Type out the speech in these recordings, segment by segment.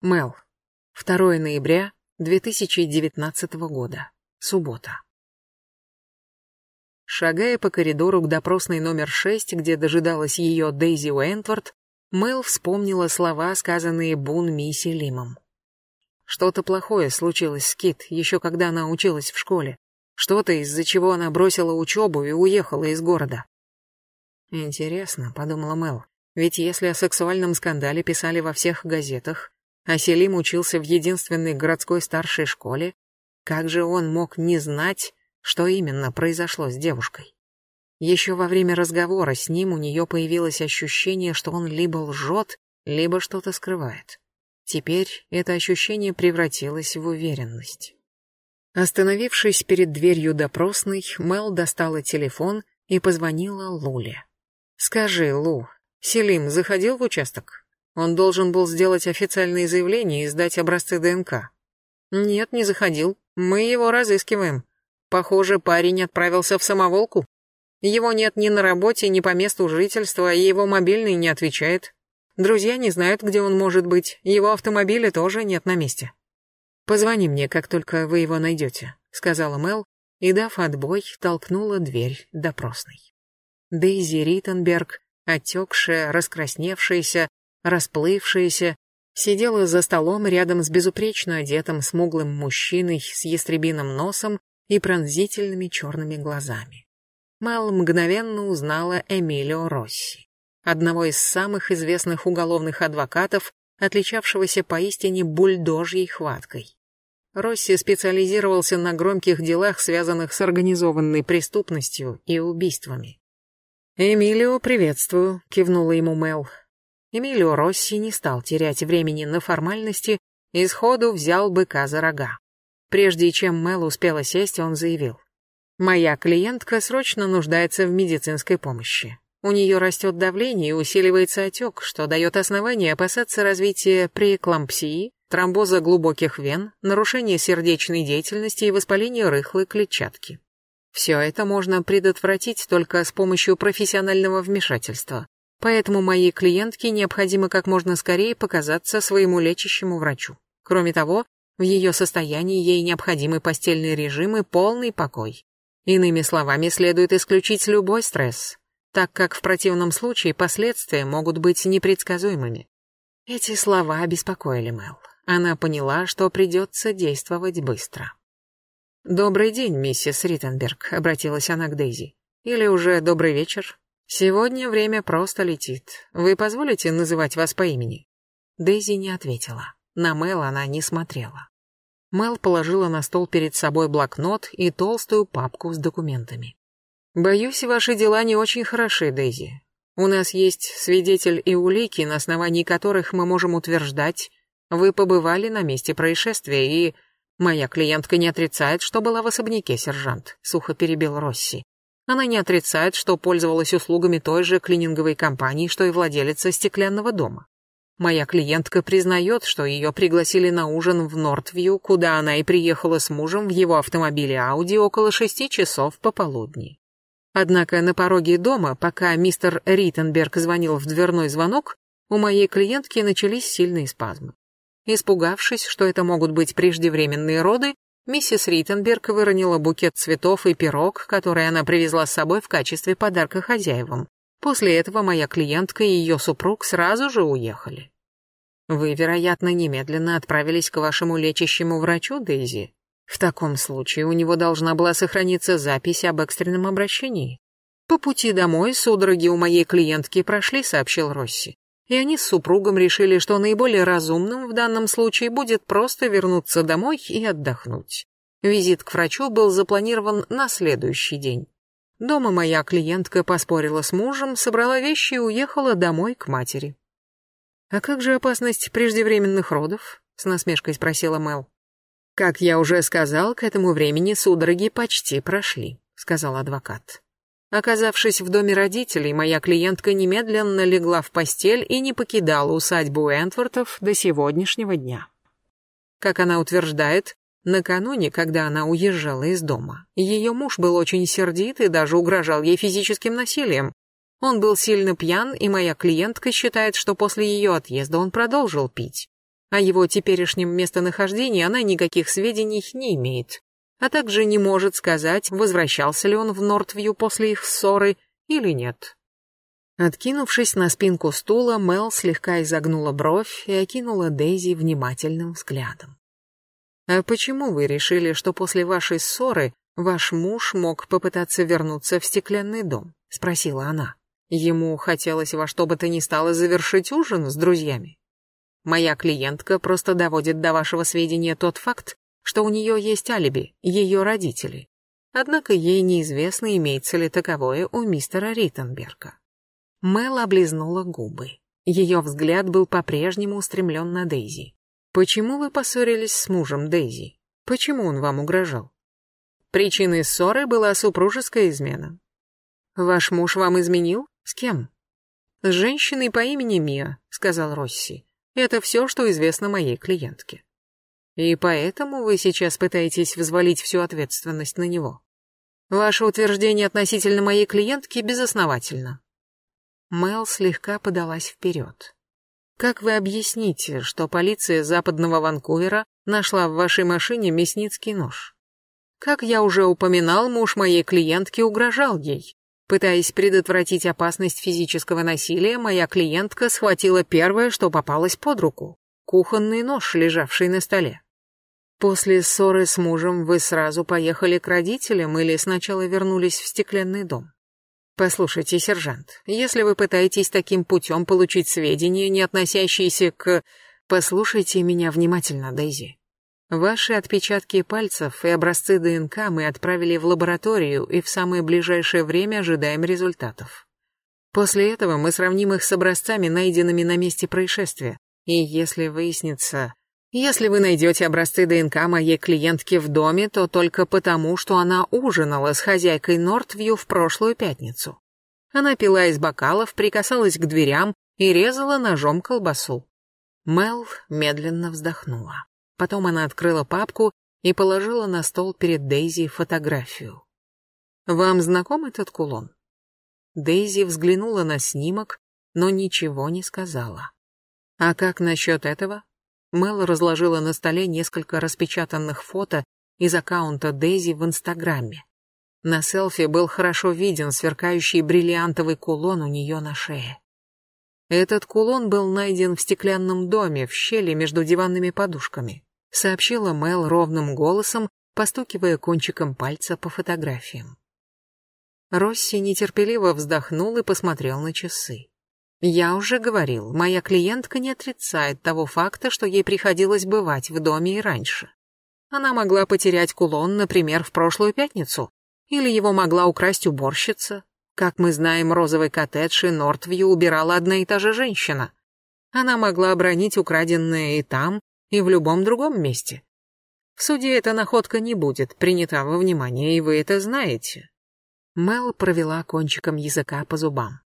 Мел. 2 ноября 2019 года. Суббота. Шагая по коридору к допросной номер 6, где дожидалась ее Дейзи Уэнтворд, Мел вспомнила слова, сказанные Бун Мисси Лимом. Что-то плохое случилось с Кит, еще когда она училась в школе. Что-то, из-за чего она бросила учебу и уехала из города. Интересно, подумала Мел, ведь если о сексуальном скандале писали во всех газетах, а Селим учился в единственной городской старшей школе, как же он мог не знать, что именно произошло с девушкой? Еще во время разговора с ним у нее появилось ощущение, что он либо лжет, либо что-то скрывает. Теперь это ощущение превратилось в уверенность. Остановившись перед дверью допросной, Мел достала телефон и позвонила Луле. «Скажи, Лу, Селим заходил в участок?» Он должен был сделать официальные заявления и сдать образцы ДНК. Нет, не заходил. Мы его разыскиваем. Похоже, парень отправился в самоволку. Его нет ни на работе, ни по месту жительства, и его мобильный не отвечает. Друзья не знают, где он может быть, его автомобиля тоже нет на месте. «Позвони мне, как только вы его найдете», — сказала Мел, и, дав отбой, толкнула дверь допросной. Дейзи Риттенберг, отекшая, раскрасневшаяся, расплывшаяся, сидела за столом рядом с безупречно одетым смуглым мужчиной с ястребиным носом и пронзительными черными глазами. Мэл мгновенно узнала Эмилио Росси, одного из самых известных уголовных адвокатов, отличавшегося поистине бульдожьей хваткой. Росси специализировался на громких делах, связанных с организованной преступностью и убийствами. «Эмилио, приветствую», — кивнула ему Мэл. Эмилио Росси не стал терять времени на формальности и сходу взял быка за рога. Прежде чем Мел успела сесть, он заявил. «Моя клиентка срочно нуждается в медицинской помощи. У нее растет давление и усиливается отек, что дает основание опасаться развития преэклампсии, тромбоза глубоких вен, нарушения сердечной деятельности и воспаления рыхлой клетчатки. Все это можно предотвратить только с помощью профессионального вмешательства, Поэтому моей клиентке необходимо как можно скорее показаться своему лечащему врачу. Кроме того, в ее состоянии ей необходимы постельный режим и полный покой. Иными словами, следует исключить любой стресс, так как в противном случае последствия могут быть непредсказуемыми. Эти слова обеспокоили Мэл. Она поняла, что придется действовать быстро. «Добрый день, миссис Риттенберг», — обратилась она к Дейзи. «Или уже добрый вечер?» Сегодня время просто летит. Вы позволите называть вас по имени? Дейзи не ответила. На Мэл она не смотрела. Мэл положила на стол перед собой блокнот и толстую папку с документами. Боюсь, ваши дела не очень хороши, Дейзи. У нас есть свидетель и улики, на основании которых мы можем утверждать, вы побывали на месте происшествия и... Моя клиентка не отрицает, что была в особняке, сержант, сухо перебил Росси. Она не отрицает, что пользовалась услугами той же клининговой компании, что и владелица стеклянного дома. Моя клиентка признает, что ее пригласили на ужин в Нортвью, куда она и приехала с мужем в его автомобиле Ауди около шести часов пополудни. Однако на пороге дома, пока мистер Риттенберг звонил в дверной звонок, у моей клиентки начались сильные спазмы. Испугавшись, что это могут быть преждевременные роды, Миссис Риттенберг выронила букет цветов и пирог, который она привезла с собой в качестве подарка хозяевам. После этого моя клиентка и ее супруг сразу же уехали. Вы, вероятно, немедленно отправились к вашему лечащему врачу, Дейзи. В таком случае у него должна была сохраниться запись об экстренном обращении. По пути домой судороги у моей клиентки прошли, сообщил Росси и они с супругом решили, что наиболее разумным в данном случае будет просто вернуться домой и отдохнуть. Визит к врачу был запланирован на следующий день. Дома моя клиентка поспорила с мужем, собрала вещи и уехала домой к матери. «А как же опасность преждевременных родов?» — с насмешкой спросила Мел. «Как я уже сказал, к этому времени судороги почти прошли», — сказал адвокат. Оказавшись в доме родителей, моя клиентка немедленно легла в постель и не покидала усадьбу Энтвортов до сегодняшнего дня. Как она утверждает, накануне, когда она уезжала из дома, ее муж был очень сердит и даже угрожал ей физическим насилием. Он был сильно пьян, и моя клиентка считает, что после ее отъезда он продолжил пить. О его теперешнем местонахождении она никаких сведений не имеет, а также не может сказать, возвращался ли он в Нортвью после их ссоры или нет. Откинувшись на спинку стула, Мел слегка изогнула бровь и окинула Дейзи внимательным взглядом. «А почему вы решили, что после вашей ссоры ваш муж мог попытаться вернуться в стеклянный дом?» — спросила она. «Ему хотелось во что бы то ни стало завершить ужин с друзьями. Моя клиентка просто доводит до вашего сведения тот факт, что у нее есть алиби, ее родители. Однако ей неизвестно, имеется ли таковое у мистера Риттенберга. Мел облизнула губы. Ее взгляд был по-прежнему устремлен на Дейзи. «Почему вы поссорились с мужем, Дейзи? Почему он вам угрожал?» Причиной ссоры была супружеская измена. «Ваш муж вам изменил? С кем?» «С женщиной по имени Мия», — сказал Росси. «Это все, что известно моей клиентке». «И поэтому вы сейчас пытаетесь взвалить всю ответственность на него?» «Ваше утверждение относительно моей клиентки безосновательно», Мел слегка подалась вперед. «Как вы объясните, что полиция западного Ванкувера нашла в вашей машине мясницкий нож? Как я уже упоминал, муж моей клиентки угрожал ей. Пытаясь предотвратить опасность физического насилия, моя клиентка схватила первое, что попалось под руку — кухонный нож, лежавший на столе. После ссоры с мужем вы сразу поехали к родителям или сначала вернулись в стеклянный дом? Послушайте, сержант, если вы пытаетесь таким путем получить сведения, не относящиеся к... Послушайте меня внимательно, Дейзи. Ваши отпечатки пальцев и образцы ДНК мы отправили в лабораторию и в самое ближайшее время ожидаем результатов. После этого мы сравним их с образцами, найденными на месте происшествия. И если выяснится... Если вы найдете образцы ДНК моей клиентки в доме, то только потому, что она ужинала с хозяйкой Нортвью в прошлую пятницу. Она пила из бокалов, прикасалась к дверям и резала ножом колбасу. Мел медленно вздохнула. Потом она открыла папку и положила на стол перед Дейзи фотографию. «Вам знаком этот кулон?» Дейзи взглянула на снимок, но ничего не сказала. «А как насчет этого?» Мел разложила на столе несколько распечатанных фото из аккаунта Дейзи в Инстаграме. На селфи был хорошо виден сверкающий бриллиантовый кулон у нее на шее. Этот кулон был найден в стеклянном доме в щели между диванными подушками, сообщила Мел ровным голосом, постукивая кончиком пальца по фотографиям. Росси нетерпеливо вздохнул и посмотрел на часы. Я уже говорил, моя клиентка не отрицает того факта, что ей приходилось бывать в доме и раньше. Она могла потерять кулон, например, в прошлую пятницу, или его могла украсть уборщица. Как мы знаем, розовый коттедж и Нортвью убирала одна и та же женщина. Она могла обронить украденное и там, и в любом другом месте. В суде эта находка не будет принята во внимание, и вы это знаете. Мел провела кончиком языка по зубам.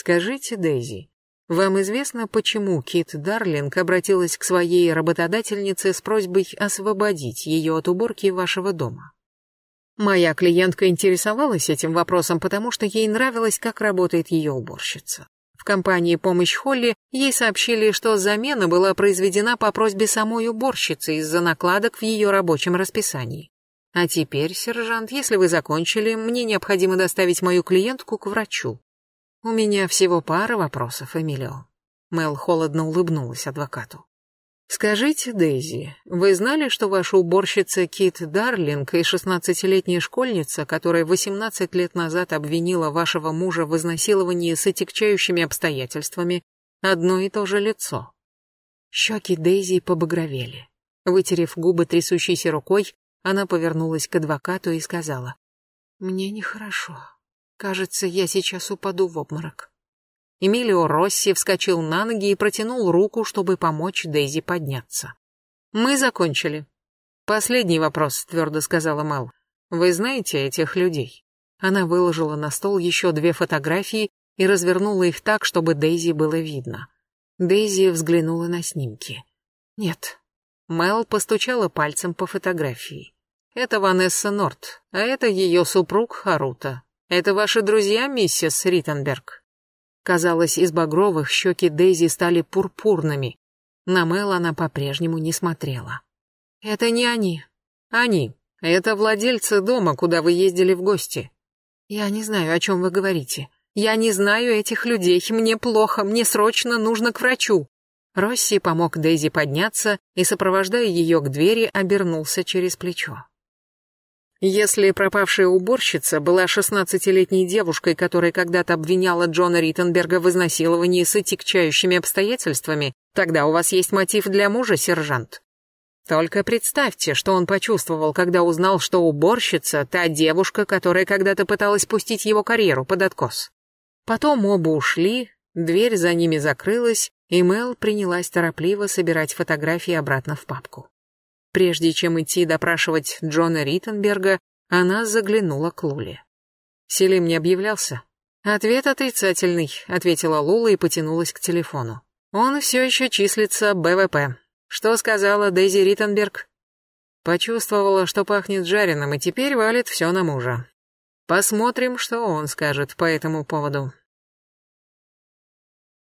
Скажите, Дейзи, вам известно, почему Кит Дарлинг обратилась к своей работодательнице с просьбой освободить ее от уборки вашего дома? Моя клиентка интересовалась этим вопросом, потому что ей нравилось, как работает ее уборщица. В компании «Помощь Холли» ей сообщили, что замена была произведена по просьбе самой уборщицы из-за накладок в ее рабочем расписании. А теперь, сержант, если вы закончили, мне необходимо доставить мою клиентку к врачу. «У меня всего пара вопросов, Эмилио». Мел холодно улыбнулась адвокату. «Скажите, Дейзи, вы знали, что ваша уборщица Кит Дарлинг и шестнадцатилетняя школьница, которая восемнадцать лет назад обвинила вашего мужа в изнасиловании с отягчающими обстоятельствами, одно и то же лицо?» Щеки Дейзи побагровели. Вытерев губы трясущейся рукой, она повернулась к адвокату и сказала, «Мне нехорошо». Кажется, я сейчас упаду в обморок. Эмилио Росси вскочил на ноги и протянул руку, чтобы помочь Дейзи подняться. «Мы закончили». «Последний вопрос», — твердо сказала Мэл. «Вы знаете этих людей?» Она выложила на стол еще две фотографии и развернула их так, чтобы Дейзи было видно. Дейзи взглянула на снимки. «Нет». Мэл постучала пальцем по фотографии. «Это Ванесса Норт, а это ее супруг Харута, «Это ваши друзья, миссис Риттенберг?» Казалось, из багровых щеки Дейзи стали пурпурными. На Мэл она по-прежнему не смотрела. «Это не они. Они. Это владельцы дома, куда вы ездили в гости». «Я не знаю, о чем вы говорите. Я не знаю этих людей. Мне плохо, мне срочно нужно к врачу». Росси помог Дейзи подняться и, сопровождая ее к двери, обернулся через плечо. Если пропавшая уборщица была шестнадцатилетней девушкой, которая когда-то обвиняла Джона Риттенберга в изнасиловании с отягчающими обстоятельствами, тогда у вас есть мотив для мужа, сержант. Только представьте, что он почувствовал, когда узнал, что уборщица — та девушка, которая когда-то пыталась пустить его карьеру под откос. Потом оба ушли, дверь за ними закрылась, и Мел принялась торопливо собирать фотографии обратно в папку. Прежде чем идти допрашивать Джона Риттенберга, она заглянула к Луле. Селим не объявлялся. «Ответ отрицательный», — ответила Лула и потянулась к телефону. «Он все еще числится БВП. Что сказала Дейзи Риттенберг?» Почувствовала, что пахнет жареным, и теперь валит все на мужа. Посмотрим, что он скажет по этому поводу.